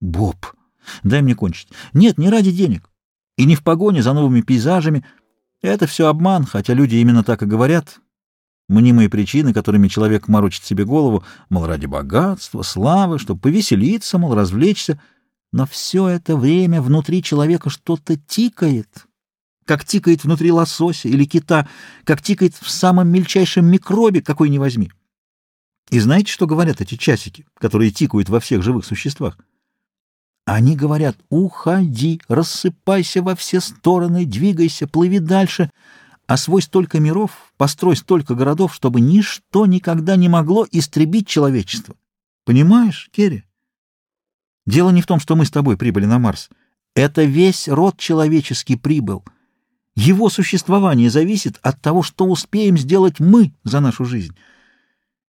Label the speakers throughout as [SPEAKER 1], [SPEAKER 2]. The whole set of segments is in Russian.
[SPEAKER 1] Боб, дай мне кончить. Нет, не ради денег. И не в погоне за новыми пейзажами. Это все обман, хотя люди именно так и говорят. Мнимые причины, которыми человек морочит себе голову, мол, ради богатства, славы, чтобы повеселиться, мол, развлечься. Но все это время внутри человека что-то тикает, как тикает внутри лосося или кита, как тикает в самом мельчайшем микробе, какой ни возьми. И знаете, что говорят эти часики, которые тикают во всех живых существах? Они говорят «Уходи, рассыпайся во все стороны, двигайся, плыви дальше, освой столько миров, построй столько городов, чтобы ничто никогда не могло истребить человечество». Понимаешь, Керри? Дело не в том, что мы с тобой прибыли на Марс. Это весь род человеческий прибыл. Его существование зависит от того, что успеем сделать мы за нашу жизнь.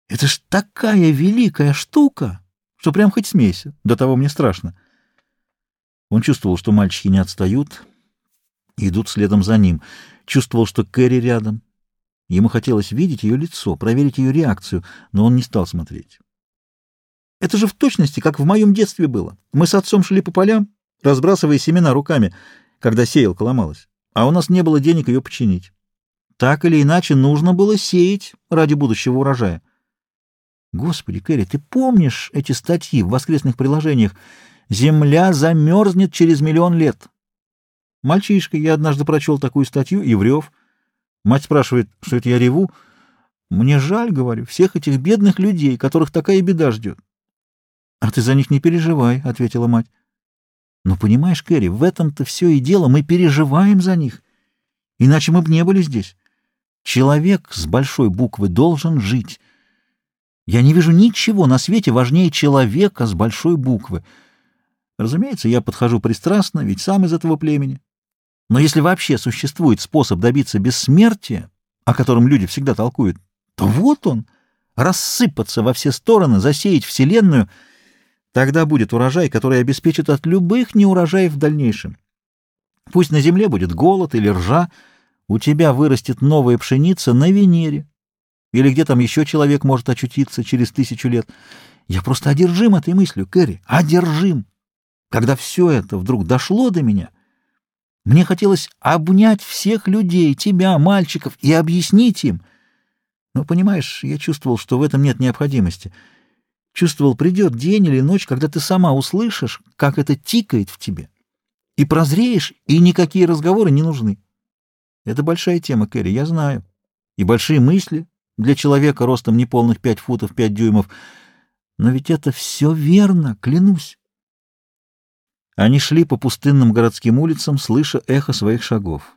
[SPEAKER 1] Это ж такая великая штука, что прям хоть смейся, до того мне страшно. Он чувствовал, что мальчики не отстают, идут следом за ним. Чувствовал, что Кэрри рядом. Ему хотелось видеть ее лицо, проверить ее реакцию, но он не стал смотреть. Это же в точности, как в моем детстве было. Мы с отцом шли по полям, разбрасывая семена руками, когда сеялка ломалась, а у нас не было денег ее починить. Так или иначе, нужно было сеять ради будущего урожая. Господи, Кэрри, ты помнишь эти статьи в воскресных приложениях? Земля замерзнет через миллион лет. Мальчишка, я однажды прочел такую статью и врев. Мать спрашивает, что это я реву. Мне жаль, говорю, всех этих бедных людей, которых такая беда ждет. — А ты за них не переживай, — ответила мать. — Но понимаешь, Кэрри, в этом-то все и дело, мы переживаем за них. Иначе мы бы не были здесь. Человек с большой буквы должен жить. Я не вижу ничего на свете важнее человека с большой буквы — Разумеется, я подхожу пристрастно, ведь сам из этого племени. Но если вообще существует способ добиться бессмертия, о котором люди всегда толкуют, то вот он, рассыпаться во все стороны, засеять Вселенную, тогда будет урожай, который обеспечит от любых неурожаев в дальнейшем. Пусть на Земле будет голод или ржа, у тебя вырастет новая пшеница на Венере, или где там еще человек может очутиться через тысячу лет. Я просто одержим этой мыслью, Кэрри, одержим. Когда все это вдруг дошло до меня, мне хотелось обнять всех людей, тебя, мальчиков, и объяснить им. Но, понимаешь, я чувствовал, что в этом нет необходимости. Чувствовал, придет день или ночь, когда ты сама услышишь, как это тикает в тебе. И прозреешь, и никакие разговоры не нужны. Это большая тема, Кэрри, я знаю. И большие мысли для человека ростом неполных пять футов пять дюймов. Но ведь это все верно, клянусь. Они шли по пустынным городским улицам, слыша эхо своих шагов.